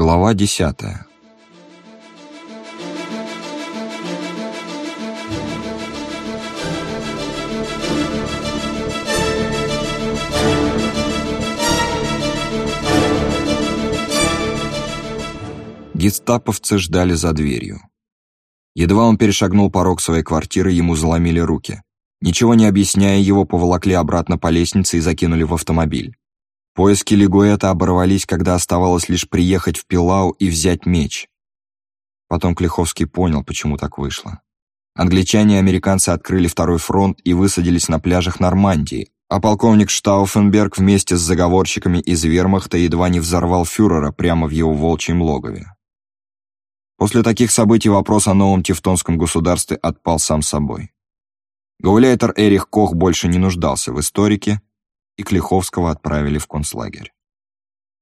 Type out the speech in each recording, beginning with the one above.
Глава десятая. Гестаповцы ждали за дверью. Едва он перешагнул порог своей квартиры, ему заломили руки. Ничего не объясняя, его поволокли обратно по лестнице и закинули в автомобиль. Поиски Лигуэта оборвались, когда оставалось лишь приехать в Пилау и взять меч. Потом Клиховский понял, почему так вышло. Англичане и американцы открыли второй фронт и высадились на пляжах Нормандии, а полковник Штауфенберг вместе с заговорщиками из вермахта едва не взорвал фюрера прямо в его волчьем логове. После таких событий вопрос о новом тевтонском государстве отпал сам собой. Гауляйтер Эрих Кох больше не нуждался в историке, и Клиховского отправили в концлагерь.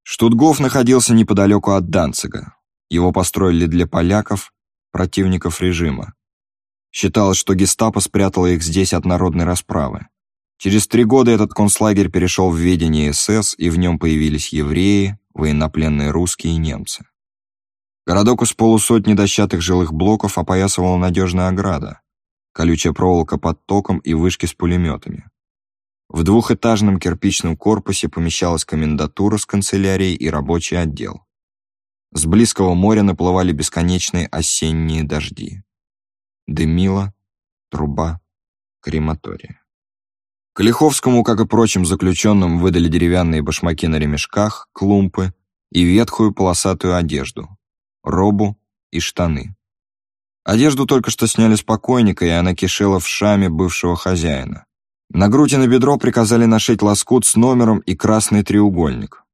Штутгоф находился неподалеку от Данцига. Его построили для поляков, противников режима. Считалось, что гестапо спрятало их здесь от народной расправы. Через три года этот концлагерь перешел в ведение СС, и в нем появились евреи, военнопленные русские и немцы. Городок из полусотни дощатых жилых блоков опоясывала надежная ограда, колючая проволока под током и вышки с пулеметами. В двухэтажном кирпичном корпусе помещалась комендатура с канцелярией и рабочий отдел. С близкого моря наплывали бесконечные осенние дожди. Дымила, труба, крематория. Калиховскому, как и прочим заключенным, выдали деревянные башмаки на ремешках, клумпы и ветхую полосатую одежду, робу и штаны. Одежду только что сняли с покойника, и она кишела в шаме бывшего хозяина. На грудь и на бедро приказали нашить лоскут с номером и красный треугольник.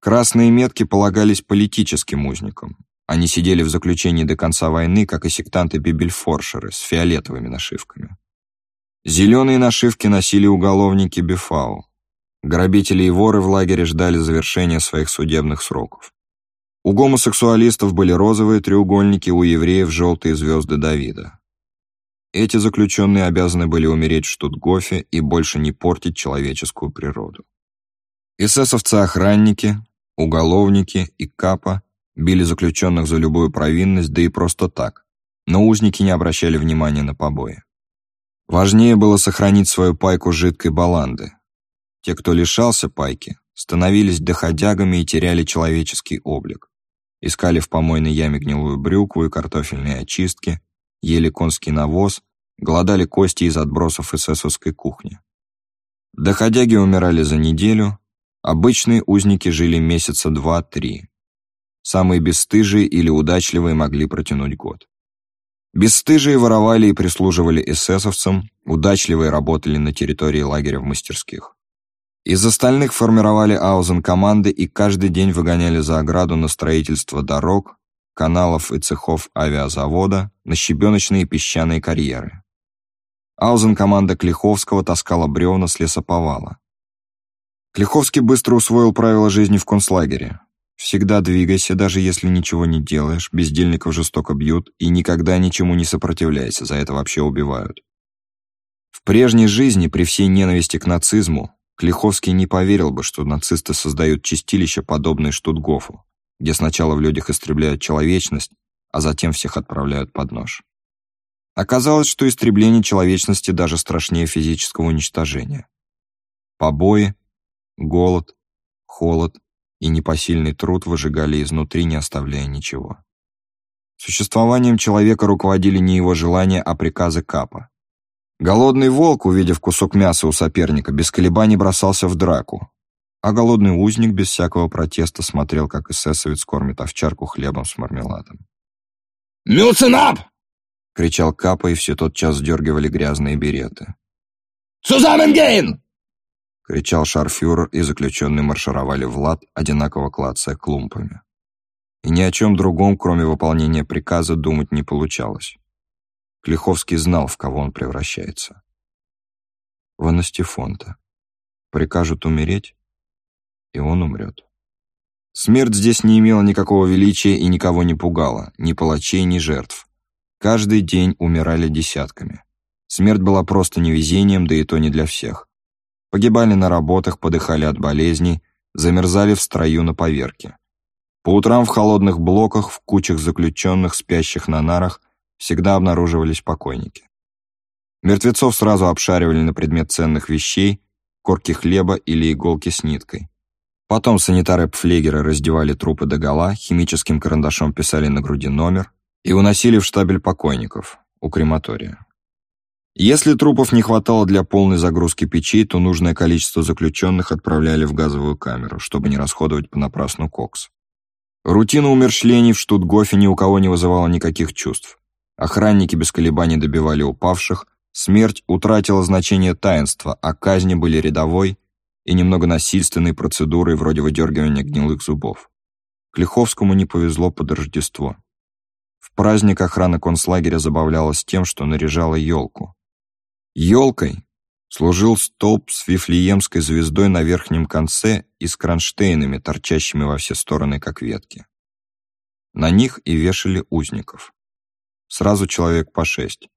Красные метки полагались политическим узникам. Они сидели в заключении до конца войны, как и сектанты Бибельфоршеры с фиолетовыми нашивками. Зеленые нашивки носили уголовники Бифау. Грабители и воры в лагере ждали завершения своих судебных сроков. У гомосексуалистов были розовые треугольники, у евреев желтые звезды Давида. Эти заключенные обязаны были умереть в Штутгофе и больше не портить человеческую природу. Эсэсовцы-охранники, уголовники и капа били заключенных за любую провинность, да и просто так, но узники не обращали внимания на побои. Важнее было сохранить свою пайку жидкой баланды. Те, кто лишался пайки, становились доходягами и теряли человеческий облик искали в помойной яме гнилую брюкву и картофельные очистки, ели конский навоз, голодали кости из отбросов эсэсовской кухни. Доходяги умирали за неделю, обычные узники жили месяца два-три. Самые бесстыжие или удачливые могли протянуть год. Бесстыжие воровали и прислуживали эсэсовцам, удачливые работали на территории лагеря в мастерских. Из остальных формировали аузен-команды и каждый день выгоняли за ограду на строительство дорог, каналов и цехов авиазавода, на щебеночные песчаные карьеры. Аузен-команда Клиховского таскала бревна с лесоповала. Клиховский быстро усвоил правила жизни в концлагере. Всегда двигайся, даже если ничего не делаешь, бездельников жестоко бьют, и никогда ничему не сопротивляйся, за это вообще убивают. В прежней жизни, при всей ненависти к нацизму, Клиховский не поверил бы, что нацисты создают чистилища, подобные Штутгофу, где сначала в людях истребляют человечность, а затем всех отправляют под нож. Оказалось, что истребление человечности даже страшнее физического уничтожения. Побои, голод, холод и непосильный труд выжигали изнутри, не оставляя ничего. Существованием человека руководили не его желания, а приказы Капа. Голодный волк, увидев кусок мяса у соперника, без колебаний бросался в драку, а голодный узник без всякого протеста смотрел, как эсэсовец кормит овчарку хлебом с мармеладом. «Мюценап!» — кричал Капа, и все тотчас сдергивали грязные береты. «Цузаменгейн!» — кричал шарфюрер, и заключенные маршировали в лад, одинаково клацая клумпами. И ни о чем другом, кроме выполнения приказа, думать не получалось. Клиховский знал, в кого он превращается. В Анастефонта. Прикажут умереть, и он умрет. Смерть здесь не имела никакого величия и никого не пугала, ни палачей, ни жертв. Каждый день умирали десятками. Смерть была просто невезением, да и то не для всех. Погибали на работах, подыхали от болезней, замерзали в строю на поверке. По утрам в холодных блоках, в кучах заключенных, спящих на нарах, всегда обнаруживались покойники. Мертвецов сразу обшаривали на предмет ценных вещей, корки хлеба или иголки с ниткой. Потом санитары-пфлегеры раздевали трупы догола, химическим карандашом писали на груди номер и уносили в штабель покойников у крематория. Если трупов не хватало для полной загрузки печей, то нужное количество заключенных отправляли в газовую камеру, чтобы не расходовать понапрасну кокс. Рутина умершлений в Штутгофе ни у кого не вызывала никаких чувств. Охранники без колебаний добивали упавших, Смерть утратила значение таинства, а казни были рядовой и немного насильственной процедурой вроде выдергивания гнилых зубов. Клиховскому не повезло под Рождество. В праздник охрана концлагеря забавлялась тем, что наряжала елку. Елкой служил столб с вифлеемской звездой на верхнем конце и с кронштейнами, торчащими во все стороны, как ветки. На них и вешали узников. Сразу человек по шесть.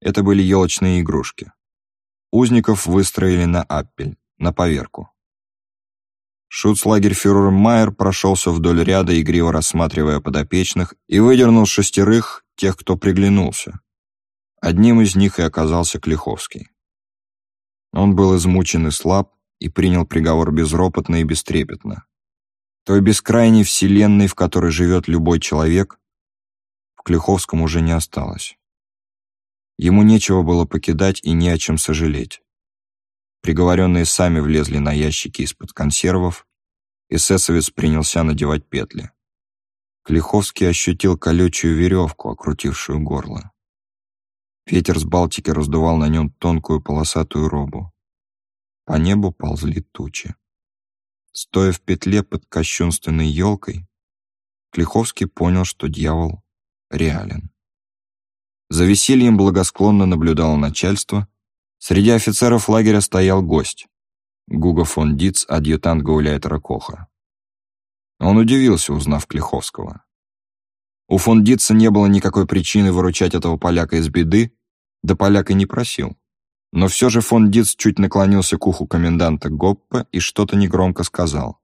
Это были елочные игрушки. Узников выстроили на аппель, на поверку. Шуцлагерь-фюрер Майер прошелся вдоль ряда, игриво рассматривая подопечных, и выдернул шестерых, тех, кто приглянулся. Одним из них и оказался Клиховский. Он был измучен и слаб, и принял приговор безропотно и бестрепетно. Той бескрайней вселенной, в которой живет любой человек, в Клиховском уже не осталось. Ему нечего было покидать и не о чем сожалеть. Приговоренные сами влезли на ящики из-под консервов, эсэсовец принялся надевать петли. Клиховский ощутил колючую веревку, окрутившую горло. Ветер с Балтики раздувал на нем тонкую полосатую робу. По небу ползли тучи. Стоя в петле под кощунственной елкой, Клиховский понял, что дьявол реален. За весельем благосклонно наблюдало начальство. Среди офицеров лагеря стоял гость. Гуго фон Диц, адъютант гауляйтера Коха. Он удивился, узнав Клиховского. У фон Дитца не было никакой причины выручать этого поляка из беды, да поляк и не просил. Но все же фон Диц чуть наклонился к уху коменданта Гоппа и что-то негромко сказал.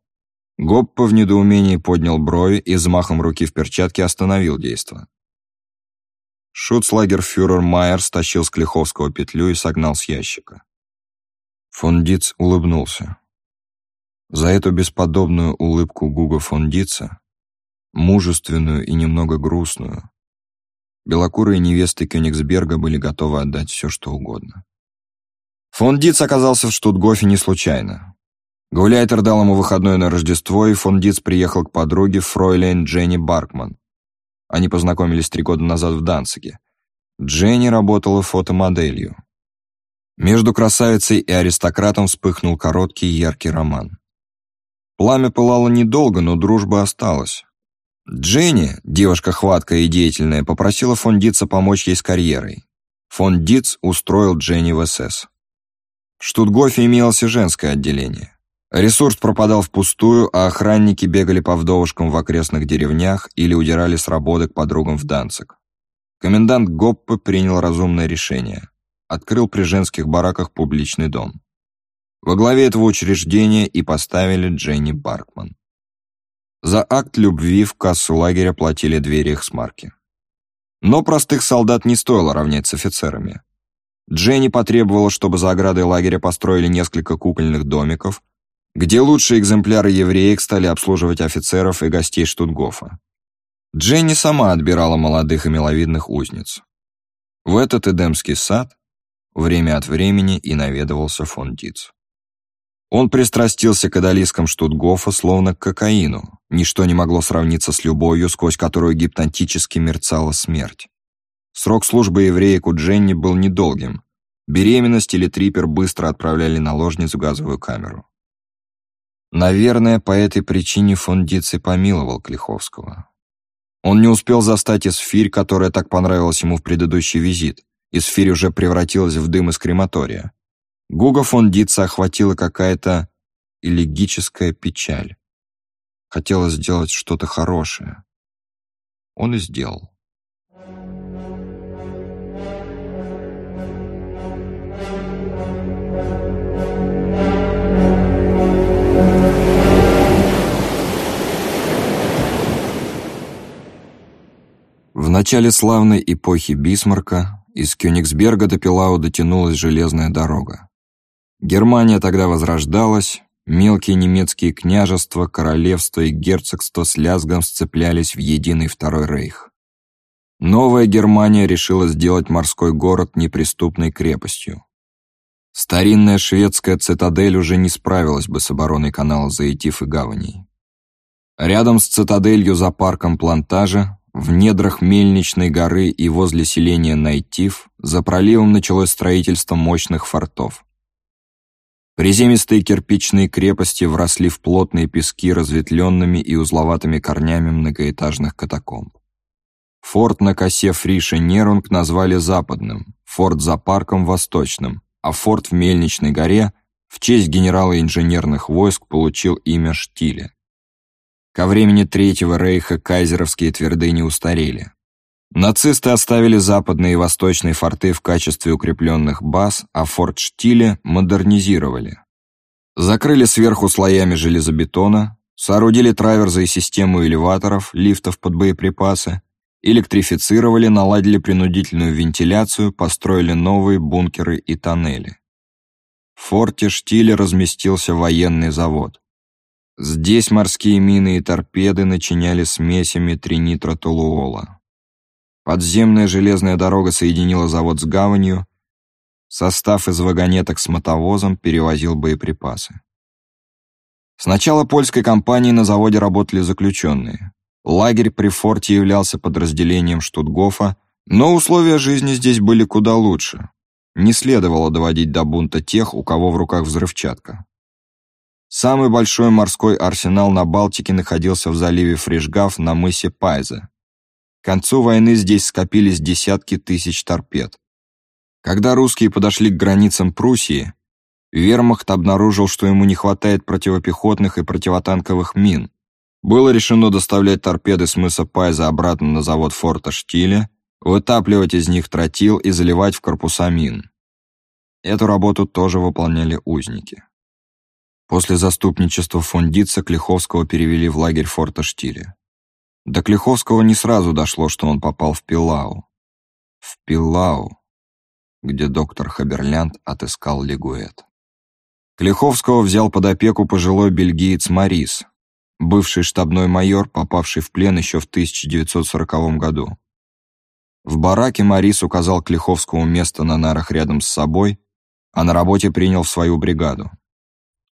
Гоппа в недоумении поднял брови и взмахом руки в перчатке остановил действо. Шуцлагерфюрер Майер стащил с Клиховского петлю и согнал с ящика. Фон Диц улыбнулся. За эту бесподобную улыбку Гуга фон Дица, мужественную и немного грустную, белокурые невесты Кёнигсберга были готовы отдать все, что угодно. Фон Диц оказался в Штутгофе не случайно. Гауляйтер дал ему выходной на Рождество, и фон Диц приехал к подруге Фройлейн Дженни Баркман, они познакомились три года назад в Данциге. Дженни работала фотомоделью. Между красавицей и аристократом вспыхнул короткий яркий роман. Пламя пылало недолго, но дружба осталась. Дженни, девушка хваткая и деятельная, попросила фон Дитца помочь ей с карьерой. Фон Дитц устроил Дженни в СС. В Штутгофе имелось женское отделение. Ресурс пропадал впустую, а охранники бегали по вдовушкам в окрестных деревнях или удирали с работы к подругам в Данцик. Комендант Гоппе принял разумное решение. Открыл при женских бараках публичный дом. Во главе этого учреждения и поставили Дженни Баркман. За акт любви в кассу лагеря платили две рейхсмарки. Но простых солдат не стоило равнять с офицерами. Дженни потребовала, чтобы за оградой лагеря построили несколько кукольных домиков, где лучшие экземпляры евреек стали обслуживать офицеров и гостей Штутгофа. Дженни сама отбирала молодых и миловидных узниц. В этот Эдемский сад время от времени и наведывался фон Диц. Он пристрастился к одолискам Штутгофа словно к кокаину. Ничто не могло сравниться с любовью, сквозь которую гипнотически мерцала смерть. Срок службы евреек у Дженни был недолгим. Беременность или трипер быстро отправляли наложниц в газовую камеру. Наверное, по этой причине фон Дици помиловал Клиховского. Он не успел застать Исфирь, которая так понравилась ему в предыдущий визит. Исфирь уже превратилась в дым из крематория. Гуга фон Дица охватила какая-то элегическая печаль. Хотелось сделать что-то хорошее. Он и сделал. В начале славной эпохи Бисмарка из Кёнигсберга до Пилау дотянулась железная дорога. Германия тогда возрождалась, мелкие немецкие княжества, королевства и герцогства с лязгом сцеплялись в единый Второй Рейх. Новая Германия решила сделать морской город неприступной крепостью. Старинная шведская цитадель уже не справилась бы с обороной канала Заитив и гаваней. Рядом с цитаделью за парком плантажа, в недрах Мельничной горы и возле селения Найтив, за проливом началось строительство мощных фортов. Приземистые кирпичные крепости вросли в плотные пески разветвленными и узловатыми корнями многоэтажных катакомб. Форт на косе Фриша Нерунг назвали западным, форт за парком – восточным, а форт в Мельничной горе в честь генерала инженерных войск получил имя Штиля. Ко времени Третьего рейха кайзеровские твердыни устарели. Нацисты оставили западные и восточные форты в качестве укрепленных баз, а форт Штиле модернизировали. Закрыли сверху слоями железобетона, соорудили траверзы и систему элеваторов, лифтов под боеприпасы, электрифицировали, наладили принудительную вентиляцию, построили новые бункеры и тоннели. В форте Штиле разместился военный завод. Здесь морские мины и торпеды начиняли смесями тринитротолуола. Подземная железная дорога соединила завод с гаванью, состав из вагонеток с мотовозом перевозил боеприпасы. С начала польской кампании на заводе работали заключенные. Лагерь при форте являлся подразделением Штутгофа, но условия жизни здесь были куда лучше. Не следовало доводить до бунта тех, у кого в руках взрывчатка. Самый большой морской арсенал на Балтике находился в заливе Фришгав на мысе Пайзе. К концу войны здесь скопились десятки тысяч торпед. Когда русские подошли к границам Пруссии, вермахт обнаружил, что ему не хватает противопехотных и противотанковых мин, было решено доставлять торпеды с мыса Пайза обратно на завод форта Штиле, вытапливать из них тротил и заливать в корпуса мин. Эту работу тоже выполняли узники. После заступничества фон Клиховского перевели в лагерь форта Штиле. До Клиховского не сразу дошло, что он попал в Пилау. В Пилау, где доктор Хаберлянд отыскал Лигуэт. Клиховского взял под опеку пожилой бельгиец Марис, бывший штабной майор, попавший в плен еще в 1940 году. В бараке Марис указал Клиховскому место на нарах рядом с собой, а на работе принял свою бригаду.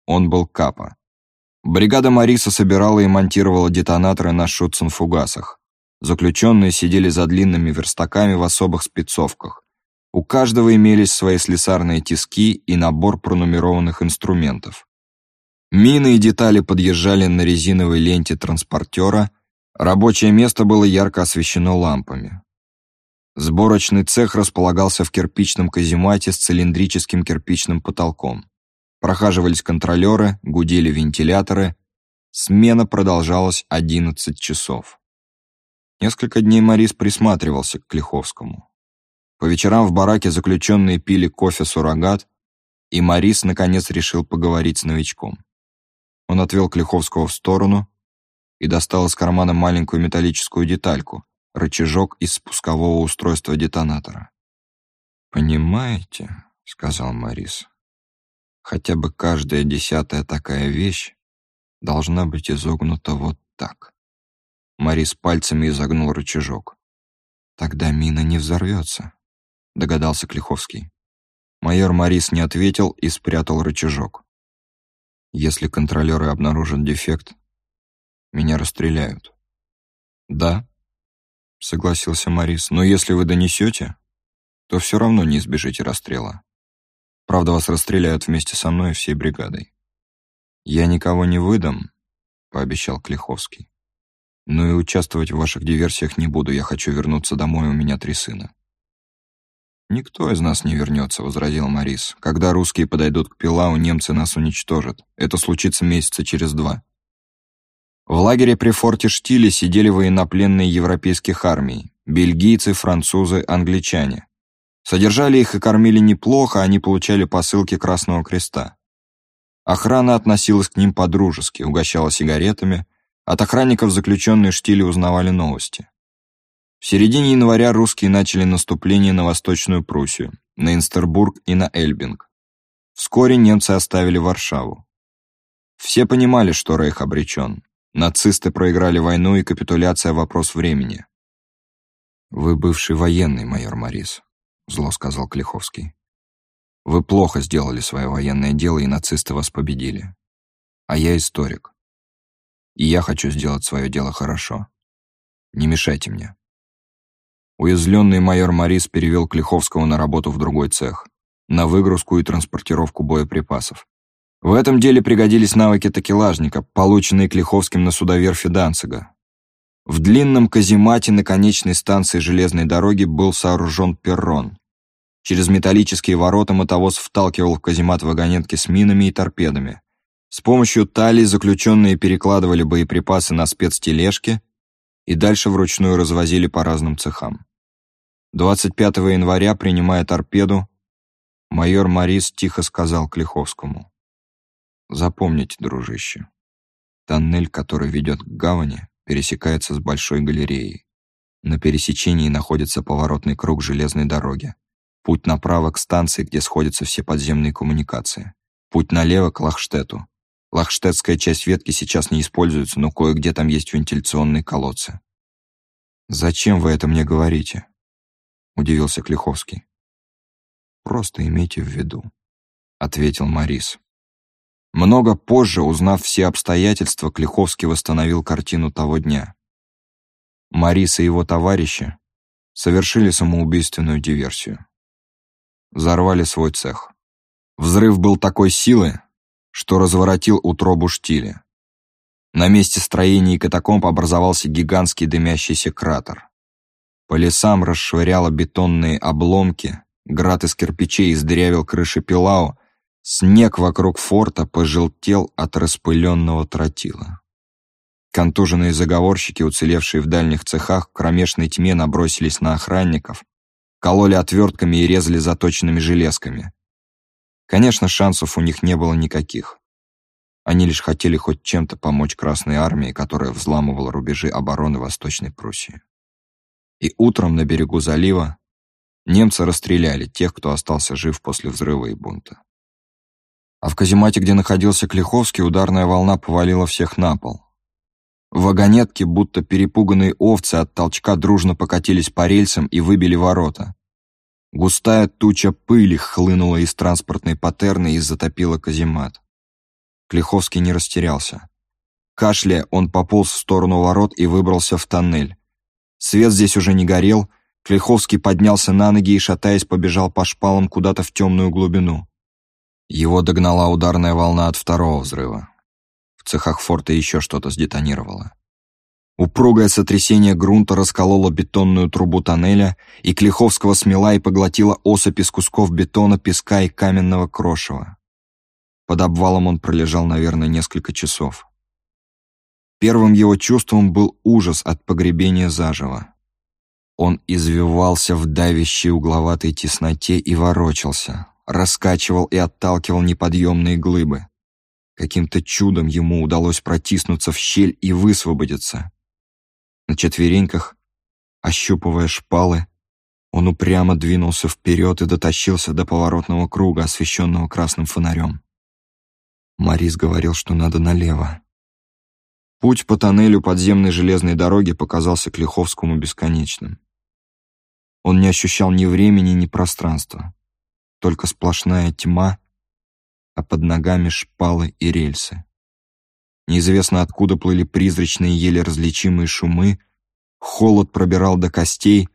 Он был капа. Бригада Мариса собирала и монтировала детонаторы на шутценфугасах. Заключенные сидели за длинными верстаками в особых спецовках. У каждого имелись свои слесарные тиски и набор пронумерованных инструментов. Мины и детали подъезжали на резиновой ленте транспортера, рабочее место было ярко освещено лампами. Сборочный цех располагался в кирпичном каземате с цилиндрическим кирпичным потолком. Прохаживались контролеры, гудели вентиляторы. Смена продолжалась 11 часов. Несколько дней Морис присматривался к Клиховскому. По вечерам в бараке заключенные пили кофе-суррогат, и Морис наконец решил поговорить с новичком. Он отвел Клиховского в сторону и достал из кармана маленькую металлическую детальку, рычажок из спускового устройства детонатора. «Понимаете», — сказал Морис, — «хотя бы каждая десятая такая вещь должна быть изогнута вот так». Морис пальцами изогнул рычажок. «Тогда мина не взорвется», — догадался Клиховский. Майор Морис не ответил и спрятал рычажок. Если контролеры обнаружат дефект, меня расстреляют. Да, согласился Морис, но если вы донесете, то все равно не избежите расстрела. Правда, вас расстреляют вместе со мной и всей бригадой. Я никого не выдам, пообещал Клиховский. Но и участвовать в ваших диверсиях не буду, я хочу вернуться домой, у меня три сына. «Никто из нас не вернется», — возразил Морис. «Когда русские подойдут к Пилау, немцы нас уничтожат. Это случится месяца через два». В лагере при форте Штиле сидели военнопленные европейских армий, бельгийцы, французы, англичане. Содержали их и кормили неплохо, они получали посылки Красного Креста. Охрана относилась к ним по-дружески, угощала сигаретами. От охранников заключенные Штиле узнавали новости. В середине января русские начали наступление на Восточную Пруссию, на Инстербург и на Эльбинг. Вскоре немцы оставили Варшаву. Все понимали, что Рейх обречен. Нацисты проиграли войну, и капитуляция – вопрос времени. «Вы бывший военный, майор Морис», — зло сказал Клиховский. «Вы плохо сделали свое военное дело, и нацисты вас победили. А я историк. И я хочу сделать свое дело хорошо. Не мешайте мне». Уязвленный майор Морис перевел Клиховского на работу в другой цех, на выгрузку и транспортировку боеприпасов. В этом деле пригодились навыки такелажника, полученные Клиховским на судоверфи Данцига. В длинном каземате на конечной станции железной дороги был сооружен перрон. Через металлические ворота мотовоз вталкивал в каземат вагонетки с минами и торпедами. С помощью талий заключенные перекладывали боеприпасы на спецтележки и дальше вручную развозили по разным цехам. 25 января, принимая торпеду, майор Морис тихо сказал Клиховскому. «Запомните, дружище, тоннель, который ведет к гавани, пересекается с большой галереей. На пересечении находится поворотный круг железной дороги. Путь направо к станции, где сходятся все подземные коммуникации. Путь налево к Лахштету. Лахштетская часть ветки сейчас не используется, но кое-где там есть вентиляционные колодцы. «Зачем вы это мне говорите?» — удивился Клиховский. «Просто имейте в виду», — ответил Морис. Много позже, узнав все обстоятельства, Клиховский восстановил картину того дня. Марис и его товарищи совершили самоубийственную диверсию. Взорвали свой цех. Взрыв был такой силы, что разворотил утробу штиля. На месте строения и катакомб образовался гигантский дымящийся кратер. По лесам расшвыряло бетонные обломки, град из кирпичей издырявил крыши Пилау, снег вокруг форта пожелтел от распыленного тротила. Контуженные заговорщики, уцелевшие в дальних цехах, в кромешной тьме набросились на охранников, кололи отвертками и резали заточенными железками. Конечно, шансов у них не было никаких. Они лишь хотели хоть чем-то помочь Красной Армии, которая взламывала рубежи обороны Восточной Пруссии. И утром на берегу залива немцы расстреляли тех, кто остался жив после взрыва и бунта. А в каземате, где находился Клиховский, ударная волна повалила всех на пол. Вагонетки, будто перепуганные овцы, от толчка дружно покатились по рельсам и выбили ворота. Густая туча пыли хлынула из транспортной патерны и затопила каземат. Клиховский не растерялся. Кашляя, он пополз в сторону ворот и выбрался в тоннель. Свет здесь уже не горел, Клиховский поднялся на ноги и, шатаясь, побежал по шпалам куда-то в темную глубину. Его догнала ударная волна от второго взрыва. В цехах форта еще что-то сдетонировало. Упругое сотрясение грунта раскололо бетонную трубу тоннеля, и Клиховского смела и поглотила осыпь из кусков бетона, песка и каменного крошева. Под обвалом он пролежал, наверное, несколько часов. Первым его чувством был ужас от погребения заживо. Он извивался в давящей угловатой тесноте и ворочался, раскачивал и отталкивал неподъемные глыбы. Каким-то чудом ему удалось протиснуться в щель и высвободиться. На четвереньках, ощупывая шпалы, он упрямо двинулся вперед и дотащился до поворотного круга, освещенного красным фонарем. Марис говорил, что надо налево. Путь по тоннелю подземной железной дороги показался Клиховскому бесконечным. Он не ощущал ни времени, ни пространства только сплошная тьма, а под ногами шпалы и рельсы. Неизвестно откуда плыли призрачные, еле различимые шумы, холод пробирал до костей,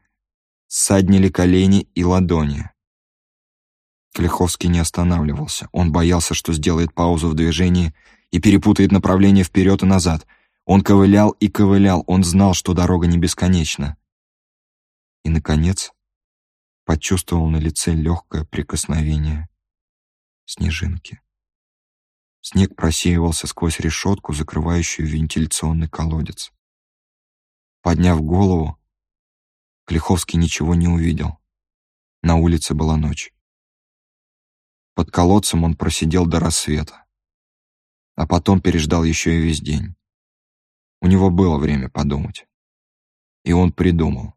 саднили колени и ладони. Клиховский не останавливался. Он боялся, что сделает паузу в движении и перепутает направление вперед и назад. Он ковылял и ковылял, он знал, что дорога не бесконечна. И, наконец, почувствовал на лице легкое прикосновение снежинки. Снег просеивался сквозь решетку, закрывающую вентиляционный колодец. Подняв голову, Клиховский ничего не увидел. На улице была ночь. Под колодцем он просидел до рассвета, а потом переждал еще и весь день. У него было время подумать. И он придумал.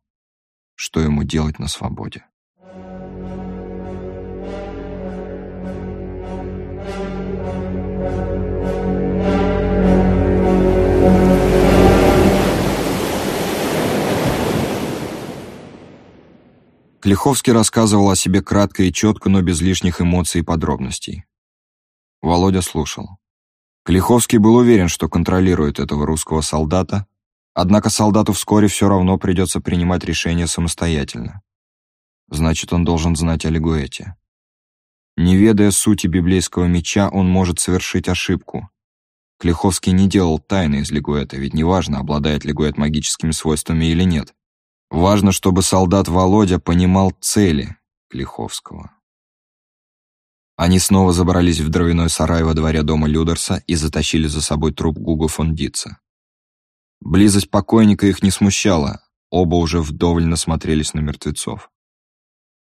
что ему делать на свободе. Клиховский рассказывал о себе кратко и четко, но без лишних эмоций и подробностей. Володя слушал. Клиховский был уверен, что контролирует этого русского солдата, однако солдату вскоре все равно придется принимать решение самостоятельно. Значит, он должен знать о Лигуэте. Не ведая сути библейского меча, он может совершить ошибку. Клиховский не делал тайны из Лигуэта, ведь неважно, обладает Лигуэт магическими свойствами или нет. Важно, чтобы солдат Володя понимал цели Клиховского. Они снова забрались в дровяной сарай во дворе дома Людерса и затащили за собой труп Гуго фон Дица. Близость покойника их не смущала, оба уже вдоволь насмотрелись на мертвецов.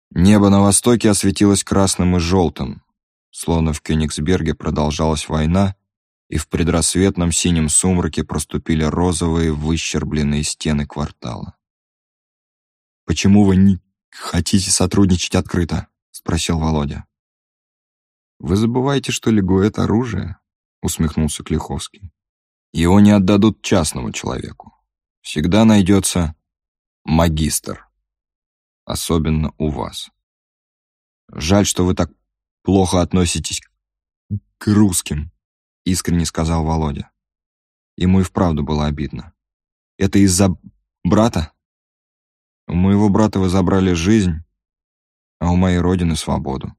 Небо на востоке осветилось красным и желтым, словно в Кёнигсберге продолжалась война, и в предрассветном синем сумраке проступили розовые выщербленные стены квартала. «Почему вы не хотите сотрудничать открыто?» — спросил Володя. «Вы забываете, что Лего — это оружие?» — усмехнулся Клиховский. «Его не отдадут частному человеку. Всегда найдется магистр. Особенно у вас. Жаль, что вы так плохо относитесь к русским», — искренне сказал Володя. Ему и вправду было обидно. «Это из-за брата?» У моего брата вы забрали жизнь, а у моей родины — свободу.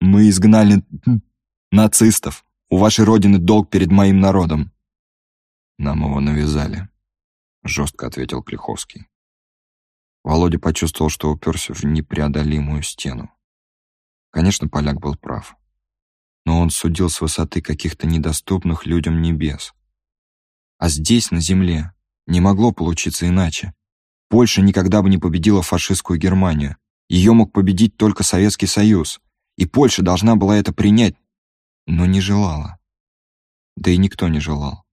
Мы изгнали нацистов. У вашей родины долг перед моим народом. Нам его навязали, — жестко ответил Клиховский. Володя почувствовал, что уперся в непреодолимую стену. Конечно, поляк был прав. Но он судил с высоты каких-то недоступных людям небес. А здесь, на земле, не могло получиться иначе. Польша никогда бы не победила фашистскую Германию. Ее мог победить только Советский Союз. И Польша должна была это принять, но не желала. Да и никто не желал.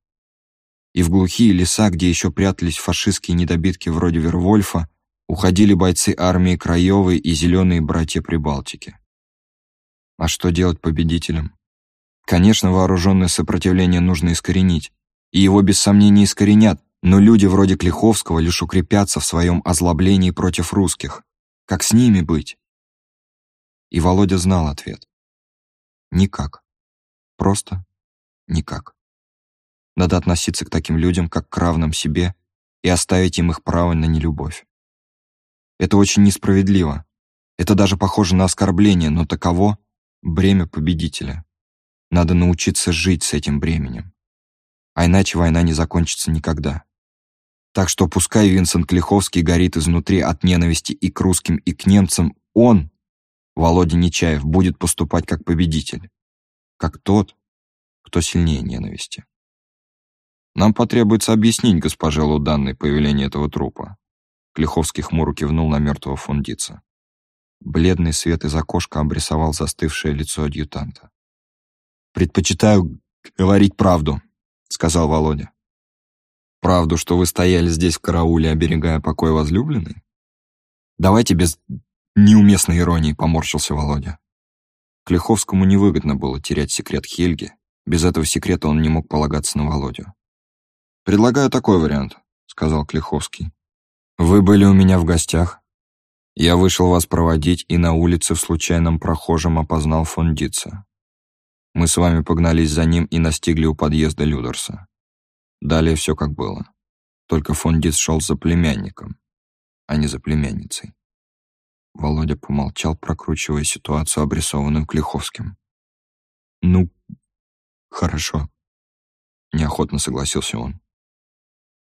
И в глухие леса, где еще прятались фашистские недобитки вроде Вервольфа, уходили бойцы армии Краевой и зеленые братья Прибалтики. А что делать победителям? Конечно, вооруженное сопротивление нужно искоренить. И его без сомнения искоренят, но люди вроде Клиховского лишь укрепятся в своем озлоблении против русских. Как с ними быть? И Володя знал ответ. Никак. Просто никак. Надо относиться к таким людям, как к равным себе, и оставить им их право на нелюбовь. Это очень несправедливо. Это даже похоже на оскорбление, но таково бремя победителя. Надо научиться жить с этим бременем. А иначе война не закончится никогда. Так что пускай Винсент Клиховский горит изнутри от ненависти и к русским, и к немцам, он, Володя Нечаев, будет поступать как победитель. Как тот, кто сильнее ненависти. Нам потребуется объяснить госпоже Луданной появление этого трупа. Клиховский хмуро кивнул на мертвого фундица. Бледный свет из окошка обрисовал застывшее лицо адъютанта. «Предпочитаю говорить правду», — сказал Володя. Правду, что вы стояли здесь в карауле, оберегая покой возлюбленной? Давайте без неуместной иронии, поморщился Володя. Клиховскому невыгодно было терять секрет Хельги. Без этого секрета он не мог полагаться на Володю. «Предлагаю такой вариант», — сказал Клиховский. «Вы были у меня в гостях. Я вышел вас проводить и на улице в случайном прохожем опознал Фондица. Мы с вами погнались за ним и настигли у подъезда Людерса. Далее все как было. Только Фондис шел за племянником, а не за племянницей. Володя помолчал, прокручивая ситуацию, обрисованную Клиховским. «Ну, хорошо», — неохотно согласился он.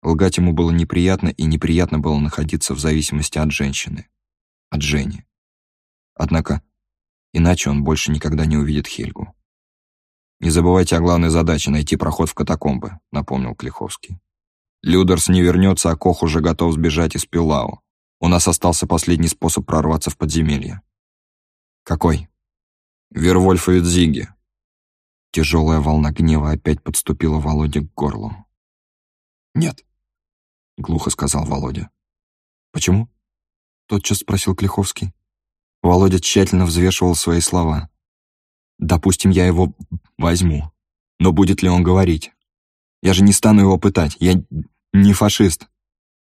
Лгать ему было неприятно, и неприятно было находиться в зависимости от женщины, от Жени. Однако, иначе он больше никогда не увидит Хельгу. «Не забывайте о главной задаче — найти проход в катакомбы», — напомнил Клиховский. «Людерс не вернется, а Кох уже готов сбежать из Пилау. У нас остался последний способ прорваться в подземелье». «Какой?» «Вервольф и Дзиги». Тяжелая волна гнева опять подступила Володе к горлу. «Нет», — глухо сказал Володя. «Почему?» тотчас спросил Клиховский. Володя тщательно взвешивал свои слова. «Допустим, я его возьму. Но будет ли он говорить? Я же не стану его пытать. Я не фашист.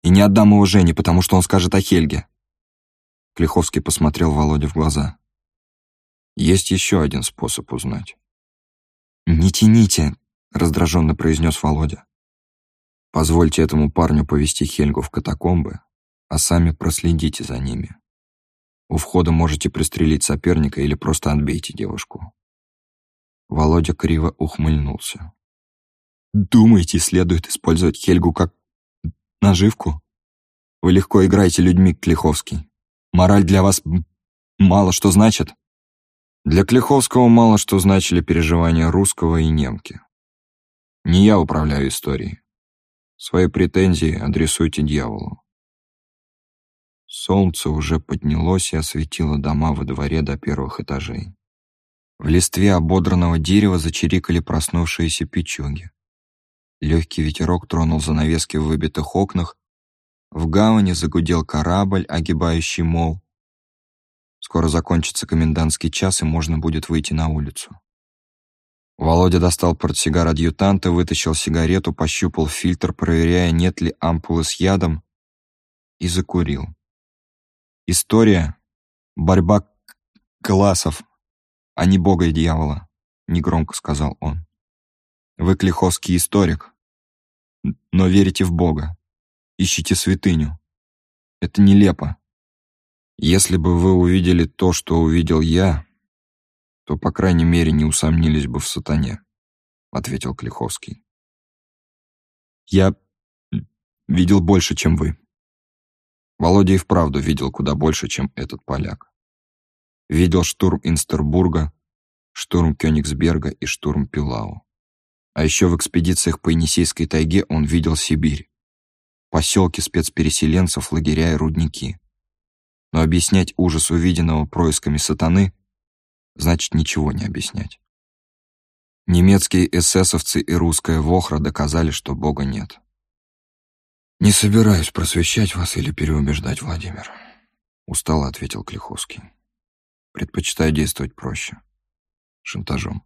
И не отдам его Жене, потому что он скажет о Хельге». Клиховский посмотрел Володе в глаза. «Есть еще один способ узнать». «Не тяните», — раздраженно произнес Володя. «Позвольте этому парню повести Хельгу в катакомбы, а сами проследите за ними. У входа можете пристрелить соперника или просто отбейте девушку». Володя криво ухмыльнулся. «Думаете, следует использовать Хельгу как наживку? Вы легко играете людьми, Клиховский. Мораль для вас мало что значит?» Для Клиховского мало что значили переживания русского и немки. Не я управляю историей. Свои претензии адресуйте дьяволу. Солнце уже поднялось и осветило дома во дворе до первых этажей. В листве ободранного дерева зачирикали проснувшиеся печуги. Легкий ветерок тронул занавески в выбитых окнах, в гавани загудел корабль, огибающий мол. Скоро закончится комендантский час, и можно будет выйти на улицу. Володя достал портсигар адъютанта, вытащил сигарету, пощупал фильтр, проверяя, нет ли ампулы с ядом, и закурил. История — борьба классов, а не бога и дьявола, — негромко сказал он. Вы клиховский историк, но верите в бога, ищите святыню. Это нелепо. Если бы вы увидели то, что увидел я, то, по крайней мере, не усомнились бы в сатане, — ответил Клиховский. Я видел больше, чем вы. Володя и вправду видел куда больше, чем этот поляк. Видел штурм Инстербурга, штурм Кёнигсберга и штурм Пилау. А еще в экспедициях по Енисейской тайге он видел Сибирь. Поселки спецпереселенцев, лагеря и рудники. Но объяснять ужас увиденного происками сатаны значит ничего не объяснять. Немецкие эсэсовцы и русская Вохра доказали, что Бога нет. «Не собираюсь просвещать вас или переубеждать, Владимир», — устало ответил Клиховский. «Предпочитаю действовать проще. Шантажом».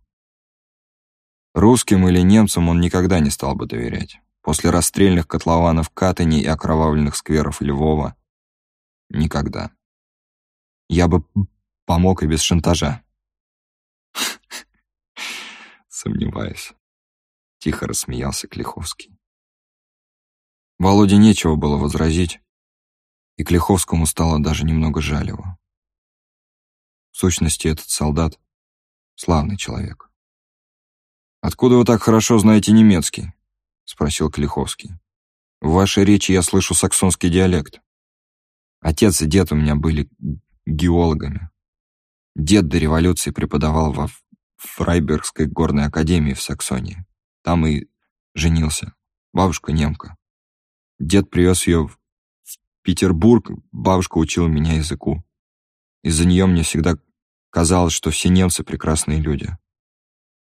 Русским или немцам он никогда не стал бы доверять. После расстрельных котлованов Катани и окровавленных скверов Львова — никогда. Я бы помог и без шантажа. Сомневаюсь. Тихо рассмеялся Клиховский. Володе нечего было возразить, и Клиховскому стало даже немного жаль его. Сущности, этот солдат — славный человек. «Откуда вы так хорошо знаете немецкий?» — спросил Клиховский. «В вашей речи я слышу саксонский диалект. Отец и дед у меня были геологами. Дед до революции преподавал во Фрайбергской горной академии в Саксонии. Там и женился. Бабушка немка. Дед привез ее в Петербург, бабушка учила меня языку. Из-за нее мне всегда казалось, что все немцы прекрасные люди.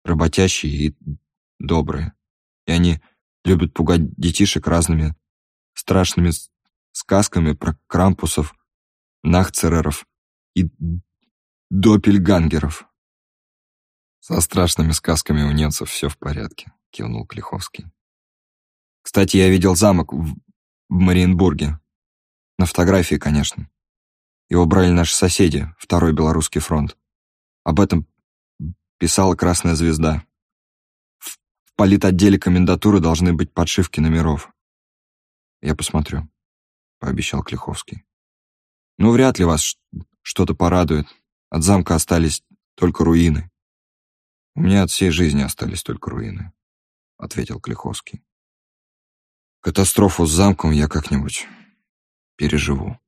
Работящие и добрые. И они любят пугать детишек разными страшными сказками про крампусов, нахцереров и допельгангеров. Со страшными сказками у немцев все в порядке, кивнул Клиховский. Кстати, я видел замок в в Мариенбурге. На фотографии, конечно. Его брали наши соседи, Второй Белорусский фронт. Об этом писала Красная Звезда. В политотделе комендатуры должны быть подшивки номеров. Я посмотрю, пообещал Клиховский. Ну, вряд ли вас что-то порадует. От замка остались только руины. У меня от всей жизни остались только руины, ответил Клиховский. Катастрофу с замком я как-нибудь переживу.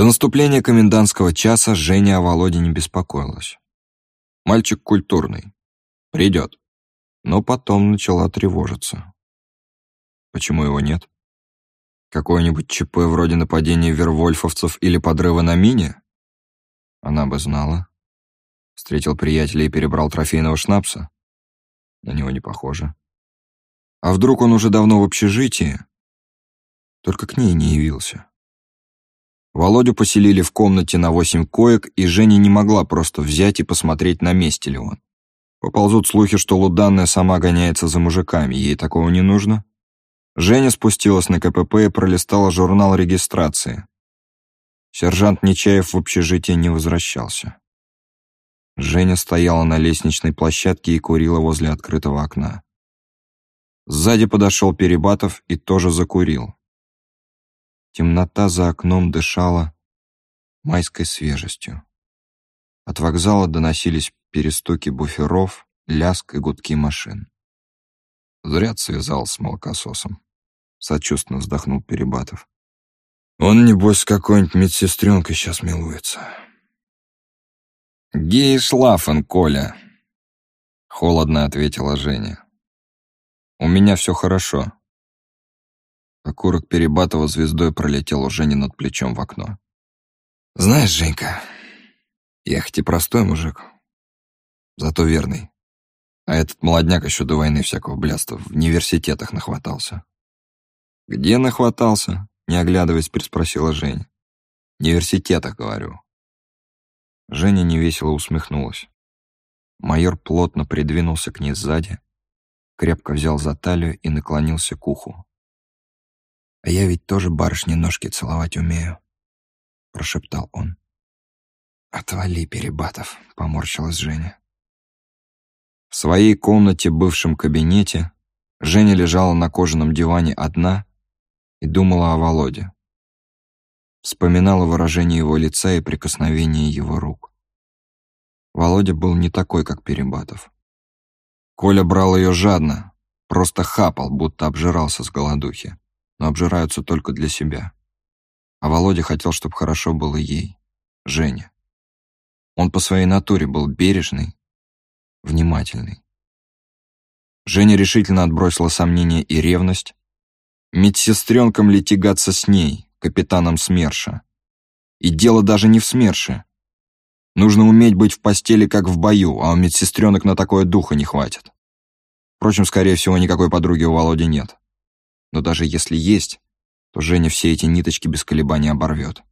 До наступления комендантского часа Женя о Володе не беспокоилась. Мальчик культурный. Придет. Но потом начала тревожиться. Почему его нет? Какое-нибудь ЧП вроде нападения вервольфовцев или подрыва на мине? Она бы знала. Встретил приятеля и перебрал трофейного шнапса. На него не похоже. А вдруг он уже давно в общежитии, только к ней не явился? Володю поселили в комнате на восемь коек, и Женя не могла просто взять и посмотреть, на месте ли он. Поползут слухи, что Луданная сама гоняется за мужиками, ей такого не нужно. Женя спустилась на КПП и пролистала журнал регистрации. Сержант Нечаев в общежитие не возвращался. Женя стояла на лестничной площадке и курила возле открытого окна. Сзади подошел Перебатов и тоже закурил. Темнота за окном дышала майской свежестью. От вокзала доносились перестуки буферов, лязг и гудки машин. Зря связал с молокососом. Сочувственно вздохнул Перебатов. Он, небось, с какой-нибудь медсестренкой сейчас милуется. «Гей шлафен, Коля!» Холодно ответила Женя. «У меня все хорошо». Окурок Перебатова звездой пролетел уже не над плечом в окно. «Знаешь, Женька, я хоть и простой мужик, зато верный. А этот молодняк еще до войны всякого блядства в университетах нахватался». «Где нахватался?» — не оглядываясь, переспросила Женя. «В университетах, говорю». Женя невесело усмехнулась. Майор плотно придвинулся к ней сзади, крепко взял за талию и наклонился к уху. «А я ведь тоже барышни ножки целовать умею», — прошептал он. «Отвали, Перебатов», — поморщилась Женя. В своей комнате, бывшем кабинете, Женя лежала на кожаном диване одна и думала о Володе. Вспоминала выражение его лица и прикосновение его рук. Володя был не такой, как Перебатов. Коля брал ее жадно, просто хапал, будто обжирался с голодухи но обжираются только для себя. А Володя хотел, чтобы хорошо было ей, Жене. Он по своей натуре был бережный, внимательный. Женя решительно отбросила сомнения и ревность. Медсестренкам ли тягаться с ней, капитаном СМЕРШа? И дело даже не в СМЕРШе. Нужно уметь быть в постели, как в бою, а у медсестренок на такое духа не хватит. Впрочем, скорее всего, никакой подруги у Володи нет. Но даже если есть, то Женя все эти ниточки без колебаний оборвет.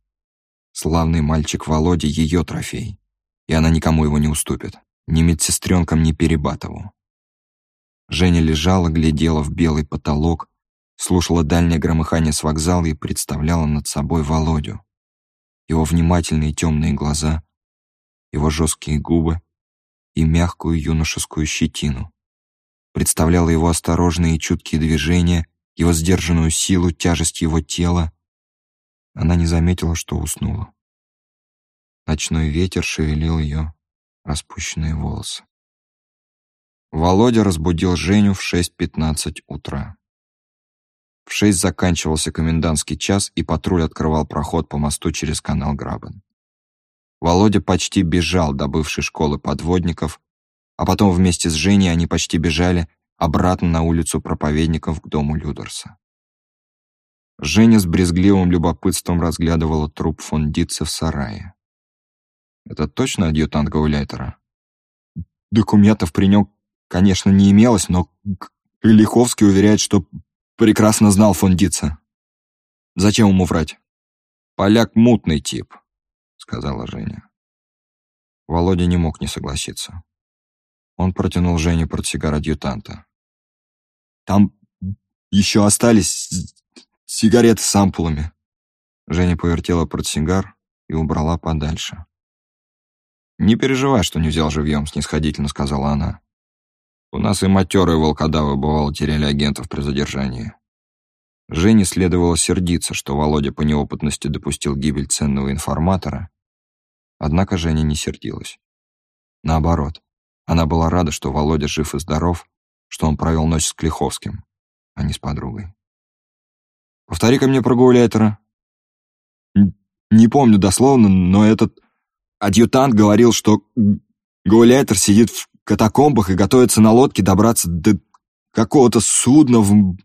Славный мальчик Володя — ее трофей, и она никому его не уступит, ни медсестренкам, ни Перебатову. Женя лежала, глядела в белый потолок, слушала дальнее громыхание с вокзала и представляла над собой Володю. Его внимательные темные глаза, его жесткие губы и мягкую юношескую щетину. Представляла его осторожные и чуткие движения его сдержанную силу, тяжесть его тела. Она не заметила, что уснула. Ночной ветер шевелил ее распущенные волосы. Володя разбудил Женю в 6.15 утра. В шесть заканчивался комендантский час, и патруль открывал проход по мосту через канал Грабен. Володя почти бежал до бывшей школы подводников, а потом вместе с Женей они почти бежали обратно на улицу проповедников к дому Людерса. Женя с брезгливым любопытством разглядывала труп фон Дитце в сарае. «Это точно адъютант Гауляйтера?» «Документов при нем, конечно, не имелось, но Лиховский уверяет, что прекрасно знал фон Дитце. Зачем ему врать?» «Поляк мутный тип», — сказала Женя. Володя не мог не согласиться. Он протянул Жене портсигар адъютанта. Там еще остались сигареты с ампулами». Женя повертела портсигар и убрала подальше. «Не переживай, что не взял живьем», — снисходительно сказала она. «У нас и матерые волкодавы, бывало, теряли агентов при задержании». Жене следовало сердиться, что Володя по неопытности допустил гибель ценного информатора, однако Женя не сердилась. Наоборот, она была рада, что Володя жив и здоров, что он провел ночь с Клиховским, а не с подругой. «Повтори-ка мне про Гауляйтера». «Не помню дословно, но этот адъютант говорил, что Гауляйтер сидит в катакомбах и готовится на лодке добраться до какого-то судна в,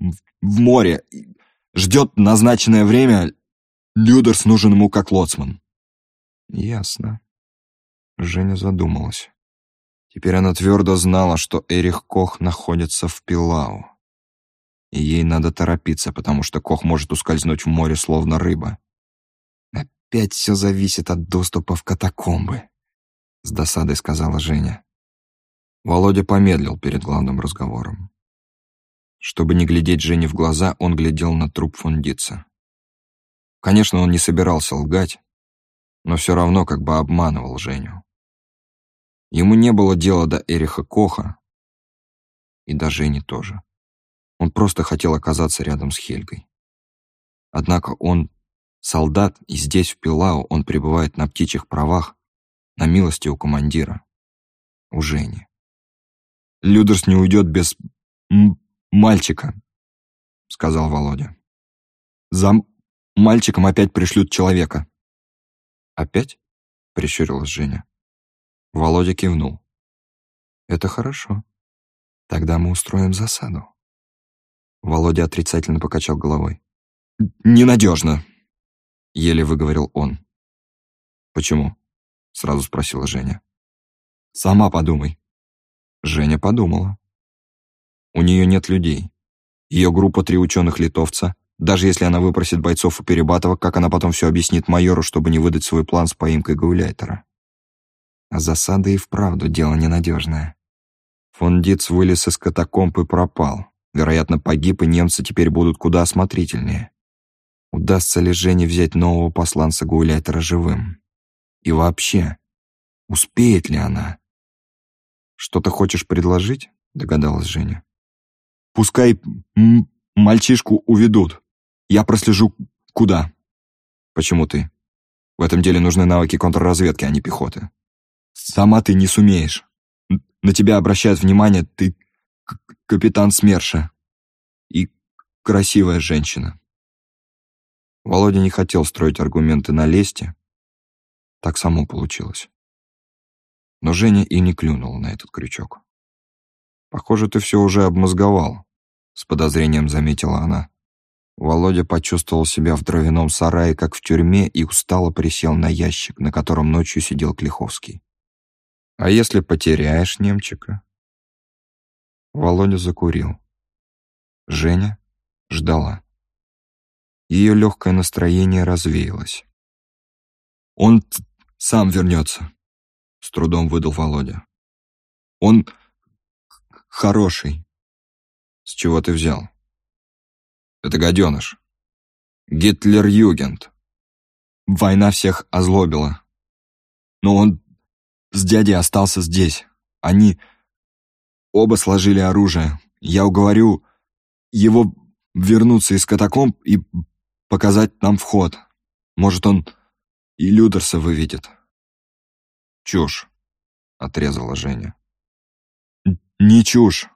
в море. Ждет назначенное время, Людерс нужен ему как лоцман». «Ясно», Женя задумалась. Теперь она твердо знала, что Эрих Кох находится в Пилау. И ей надо торопиться, потому что Кох может ускользнуть в море, словно рыба. «Опять все зависит от доступа в катакомбы», — с досадой сказала Женя. Володя помедлил перед главным разговором. Чтобы не глядеть Жене в глаза, он глядел на труп фундица. Конечно, он не собирался лгать, но все равно как бы обманывал Женю. Ему не было дела до Эриха Коха, и до Жени тоже. Он просто хотел оказаться рядом с Хельгой. Однако он солдат, и здесь, в Пилау, он пребывает на птичьих правах, на милости у командира, у Жени. Людерс не уйдет без мальчика», — сказал Володя. «За мальчиком опять пришлют человека». «Опять?» — прищурилась Женя. Володя кивнул. «Это хорошо. Тогда мы устроим засаду». Володя отрицательно покачал головой. «Ненадежно», — еле выговорил он. «Почему?» — сразу спросила Женя. «Сама подумай». Женя подумала. У нее нет людей. Ее группа три ученых-литовца. Даже если она выпросит бойцов у Перебатова, как она потом все объяснит майору, чтобы не выдать свой план с поимкой Гауляйтера? А засада и вправду дело ненадежное. Фон Диц вылез из катакомб и пропал. Вероятно, погиб, и немцы теперь будут куда осмотрительнее. Удастся ли Жене взять нового посланца Гауляйтера живым? И вообще, успеет ли она? «Что-то хочешь предложить?» — догадалась Женя. Пускай мальчишку уведут. Я прослежу, куда. Почему ты? В этом деле нужны навыки контрразведки, а не пехоты. Сама ты не сумеешь. На тебя обращают внимание, ты капитан СМЕРШа. И красивая женщина. Володя не хотел строить аргументы на лесте. Так само получилось. Но Женя и не клюнул на этот крючок. «Похоже, ты все уже обмозговал», — с подозрением заметила она. Володя почувствовал себя в дровяном сарае, как в тюрьме, и устало присел на ящик, на котором ночью сидел Клиховский. «А если потеряешь немчика?» Володя закурил. Женя ждала. Ее легкое настроение развеялось. «Он сам вернется», — с трудом выдал Володя. «Он хороший. С чего ты взял? Это гаденыш. Гитлер-Югент. Война всех озлобила. Но он с дядей остался здесь. Они оба сложили оружие. Я уговорю его вернуться из катакомб и показать нам вход. Может, он и Людерса выведет. Чушь, отрезала Женя. «Не чушь!»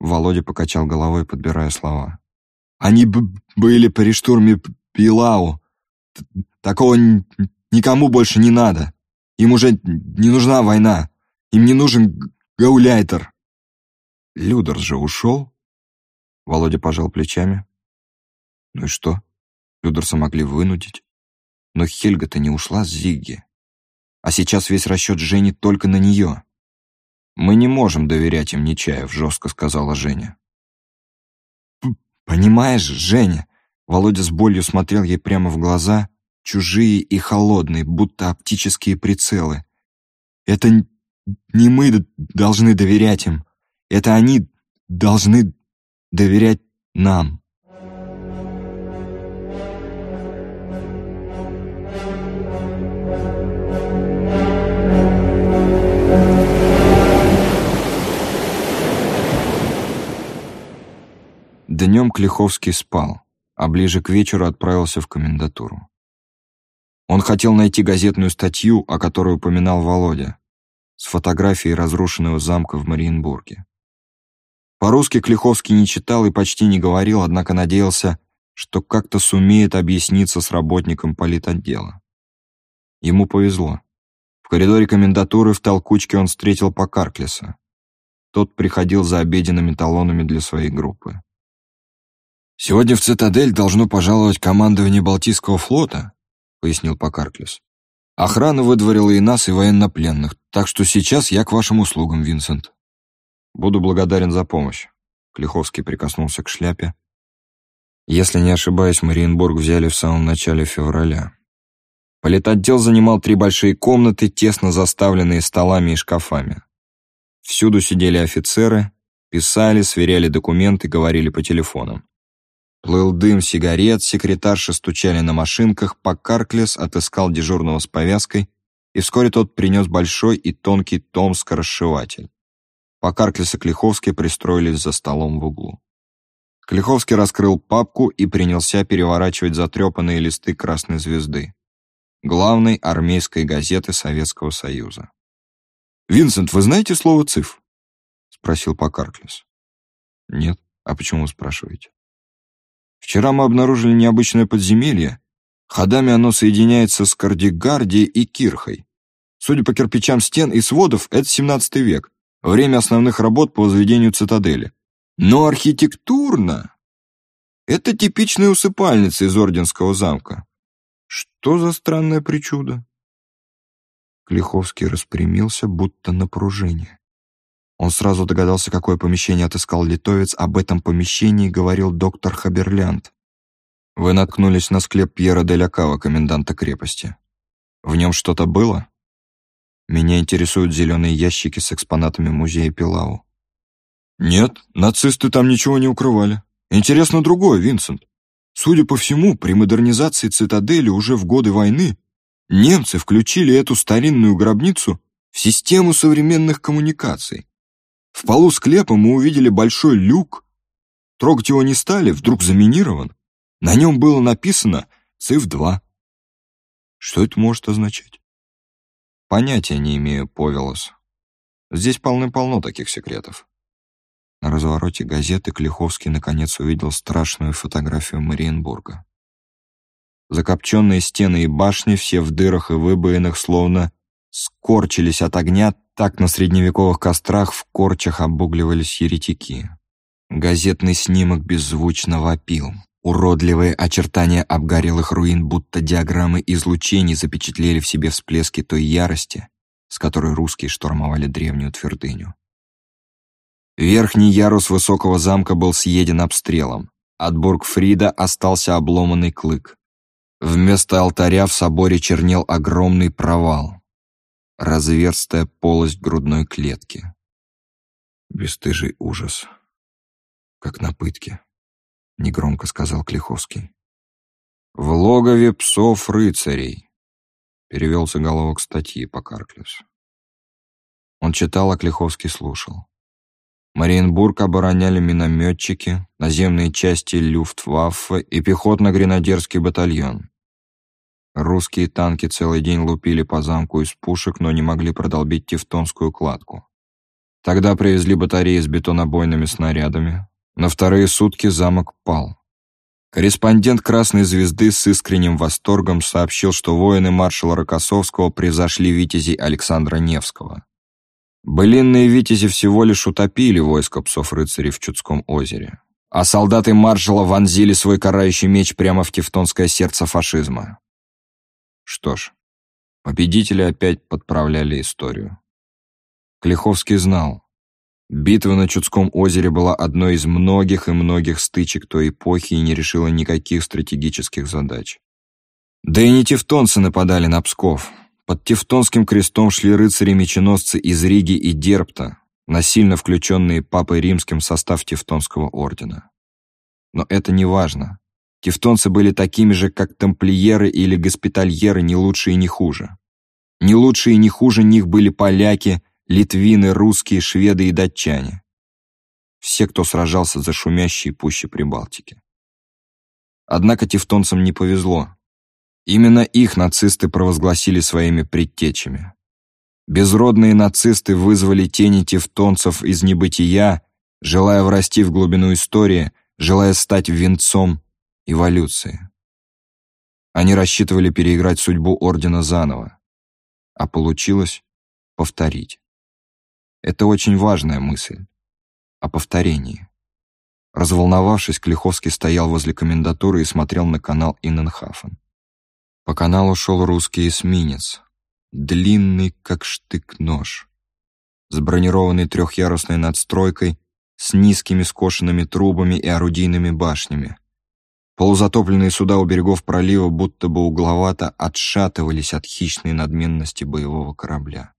Володя покачал головой, подбирая слова. «Они были при штурме Пилау. Такого никому больше не надо. Им уже не нужна война. Им не нужен гауляйтер». «Людер же ушел?» Володя пожал плечами. «Ну и что? Людерса могли вынудить. Но Хельга-то не ушла с Зигги. А сейчас весь расчет Жени только на нее. «Мы не можем доверять им Нечаев», — жестко сказала Женя. «Понимаешь, Женя?» Володя с болью смотрел ей прямо в глаза, чужие и холодные, будто оптические прицелы. «Это не мы должны доверять им. Это они должны доверять нам». Днем Клиховский спал, а ближе к вечеру отправился в комендатуру. Он хотел найти газетную статью, о которой упоминал Володя, с фотографией разрушенного замка в Мариенбурге. По-русски Клиховский не читал и почти не говорил, однако надеялся, что как-то сумеет объясниться с работником политотдела. Ему повезло. В коридоре комендатуры в толкучке он встретил Покарклиса. Тот приходил за обеденными талонами для своей группы. «Сегодня в цитадель должно пожаловать командование Балтийского флота», — пояснил Покарклис. Охрана выдворила и нас, и военнопленных, так что сейчас я к вашим услугам, Винсент. Буду благодарен за помощь. Клиховский прикоснулся к шляпе. Если не ошибаюсь, Мариенбург взяли в самом начале февраля. Политотдел занимал три большие комнаты, тесно заставленные столами и шкафами. Всюду сидели офицеры, писали, сверяли документы, говорили по телефонам. Плыл дым сигарет, секретарши стучали на машинках, Покарклес отыскал дежурного с повязкой, и вскоре тот принес большой и тонкий том-скоросшиватель. Покарклес и Клиховский пристроились за столом в углу. Клиховский раскрыл папку и принялся переворачивать затрепанные листы Красной Звезды, главной армейской газеты Советского Союза. «Винсент, вы знаете слово «циф»?» — спросил Покарклес. «Нет. А почему вы спрашиваете?» «Вчера мы обнаружили необычное подземелье. Ходами оно соединяется с Кардигардией и Кирхой. Судя по кирпичам стен и сводов, это 17 век, время основных работ по возведению цитадели. Но архитектурно это типичная усыпальница из Орденского замка. Что за странное причуда? Клиховский распрямился, будто на пружине. Он сразу догадался, какое помещение отыскал литовец. Об этом помещении говорил доктор Хаберлянд. Вы наткнулись на склеп Пьера де Лякава, коменданта крепости. В нем что-то было? Меня интересуют зеленые ящики с экспонатами музея Пилау. Нет, нацисты там ничего не укрывали. Интересно другое, Винсент. Судя по всему, при модернизации цитадели уже в годы войны немцы включили эту старинную гробницу в систему современных коммуникаций. В полу склепа мы увидели большой люк. Трогать его не стали, вдруг заминирован. На нем было написано «ЦИФ-2». Что это может означать? Понятия не имею, Повелос. Здесь полны-полно таких секретов. На развороте газеты Клиховский наконец увидел страшную фотографию Мариенбурга. Закопченные стены и башни, все в дырах и выбоинах, словно скорчились от огня, так на средневековых кострах в корчах обугливались еретики. Газетный снимок беззвучно вопил. Уродливые очертания обгорелых руин, будто диаграммы излучений, запечатлели в себе всплески той ярости, с которой русские штурмовали древнюю твердыню. Верхний ярус высокого замка был съеден обстрелом. От Бургфрида остался обломанный клык. Вместо алтаря в соборе чернел огромный провал. Разверстая полость грудной клетки. Бестыжий ужас. Как на пытке, негромко сказал Клиховский. В логове псов-рыцарей. Перевел заголовок статьи по Карклюс. Он читал, а Клиховский слушал. Мариенбург обороняли минометчики, наземные части Люфтваффе и пехотно-гренадерский батальон. Русские танки целый день лупили по замку из пушек, но не могли продолбить тевтонскую кладку. Тогда привезли батареи с бетонобойными снарядами. На вторые сутки замок пал. Корреспондент «Красной звезды» с искренним восторгом сообщил, что воины маршала Рокоссовского превзошли витязей Александра Невского. Былинные витязи всего лишь утопили войско псов-рыцарей в Чудском озере, а солдаты маршала вонзили свой карающий меч прямо в тевтонское сердце фашизма. Что ж, победители опять подправляли историю. Клиховский знал, битва на Чудском озере была одной из многих и многих стычек той эпохи и не решила никаких стратегических задач. Да и не тевтонцы нападали на Псков — под Тевтонским крестом шли рыцари-меченосцы из Риги и Дерпта, насильно включенные Папой Римским в состав Тевтонского ордена. Но это не важно. Тевтонцы были такими же, как тамплиеры или госпитальеры, не лучше и не хуже. Не лучше и не хуже них были поляки, литвины, русские, шведы и датчане. Все, кто сражался за шумящие пущи Прибалтики. Однако тевтонцам не повезло. Именно их нацисты провозгласили своими предтечами. Безродные нацисты вызвали тени тевтонцев из небытия, желая врасти в глубину истории, желая стать венцом эволюции. Они рассчитывали переиграть судьбу Ордена заново, а получилось повторить. Это очень важная мысль о повторении. Разволновавшись, Клиховский стоял возле комендатуры и смотрел на канал Инненхафен. По каналу шел русский эсминец, длинный, как штык-нож, с бронированной трехъярусной надстройкой, с низкими скошенными трубами и орудийными башнями. Полузатопленные суда у берегов пролива будто бы угловато отшатывались от хищной надменности боевого корабля.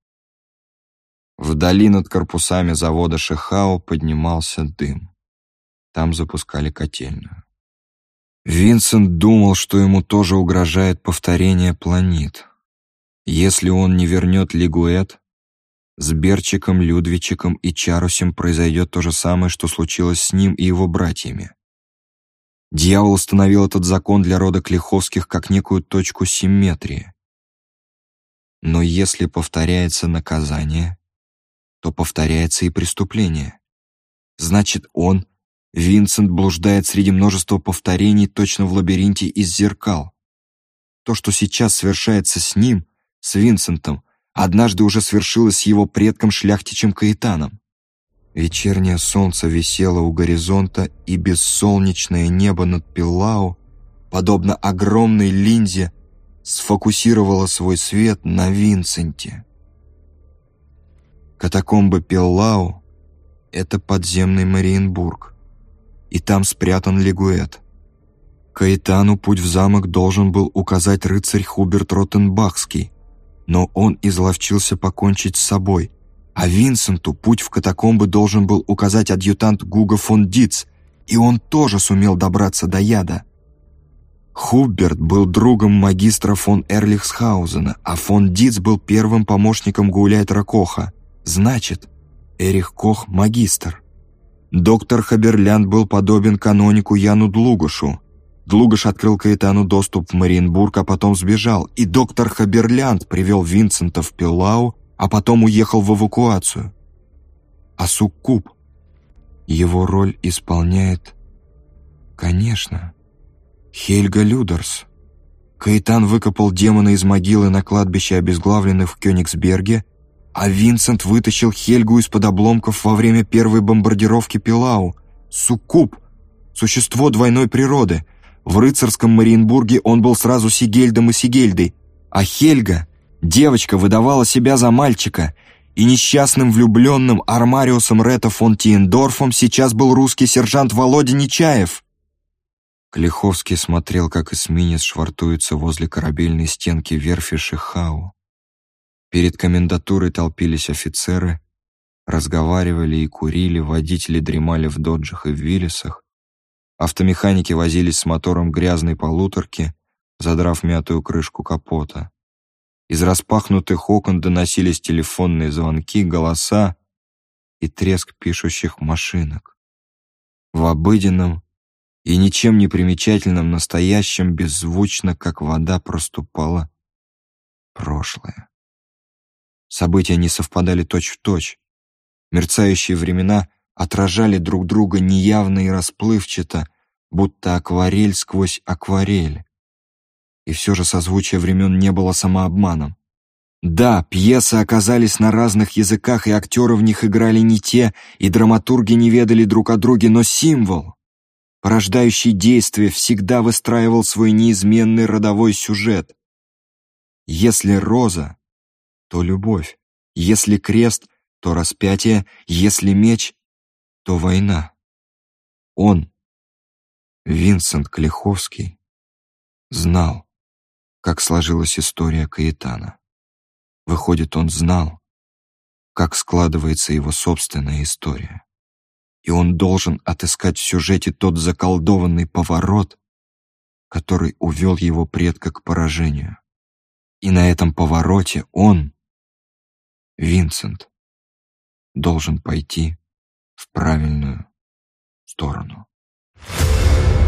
Вдали над корпусами завода Шехао поднимался дым. Там запускали котельную. Винсент думал, что ему тоже угрожает повторение планет. Если он не вернет Лигуэт, с Берчиком, Людвичиком и Чарусем произойдет то же самое, что случилось с ним и его братьями. Дьявол установил этот закон для рода Клиховских как некую точку симметрии. Но если повторяется наказание, то повторяется и преступление. Значит, он, Винсент, блуждает среди множества повторений точно в лабиринте из зеркал. То, что сейчас совершается с ним, с Винсентом, однажды уже свершилось с его предком шляхтичем Каэтаном. Вечернее солнце висело у горизонта, и бессолнечное небо над Пиллау, подобно огромной линзе, сфокусировало свой свет на Винсенте. Катакомбы Пиллау — это подземный Мариенбург, и там спрятан Лигуэт. Каэтану путь в замок должен был указать рыцарь Хуберт Ротенбахский, но он изловчился покончить с собой — а Винсенту путь в катакомбы должен был указать адъютант Гуга фон Диц, и он тоже сумел добраться до яда. Хуберт был другом магистра фон Эрлихсхаузена, а фон Диц был первым помощником Гауляйтера Коха. Значит, Эрих Кох – магистр. Доктор Хаберлянд был подобен канонику Яну Длугашу. Длугаш открыл Каэтану доступ в Мариенбург, а потом сбежал, и доктор Хаберлянд привел Винсента в Пилау а потом уехал в эвакуацию. А Суккуб его роль исполняет, конечно, Хельга Людерс. Каэтан выкопал демона из могилы на кладбище обезглавленных в Кёнигсберге, а Винсент вытащил Хельгу из-под обломков во время первой бомбардировки Пилау. Суккуб — существо двойной природы. В рыцарском Мариенбурге он был сразу Сигельдом и Сигельдой, а Хельга Девочка выдавала себя за мальчика, и несчастным влюбленным Армариусом Рета фон Тиендорфом сейчас был русский сержант Володя Нечаев. Клиховский смотрел, как эсминец швартуется возле корабельной стенки верфи Шихау. Перед комендатурой толпились офицеры, разговаривали и курили, водители дремали в доджах и в виллисах, автомеханики возились с мотором грязной полуторки, задрав мятую крышку капота. Из распахнутых окон доносились телефонные звонки, голоса и треск пишущих машинок. В обыденном и ничем не примечательном настоящем беззвучно, как вода, проступало прошлое. События не совпадали точь-в-точь. Точь. Мерцающие времена отражали друг друга неявно и расплывчато, будто акварель сквозь акварель. И все же созвучие времен не было самообманом. Да, пьесы оказались на разных языках, и актеры в них играли не те, и драматурги не ведали друг о друге, но символ, порождающий действие, всегда выстраивал свой неизменный родовой сюжет. Если роза, то любовь, если крест, то распятие, если меч, то война. Он, Винсент Клиховский, знал как сложилась история Каэтана. Выходит, он знал, как складывается его собственная история. И он должен отыскать в сюжете тот заколдованный поворот, который увел его предка к поражению. И на этом повороте он, Винсент, должен пойти в правильную сторону. Thank you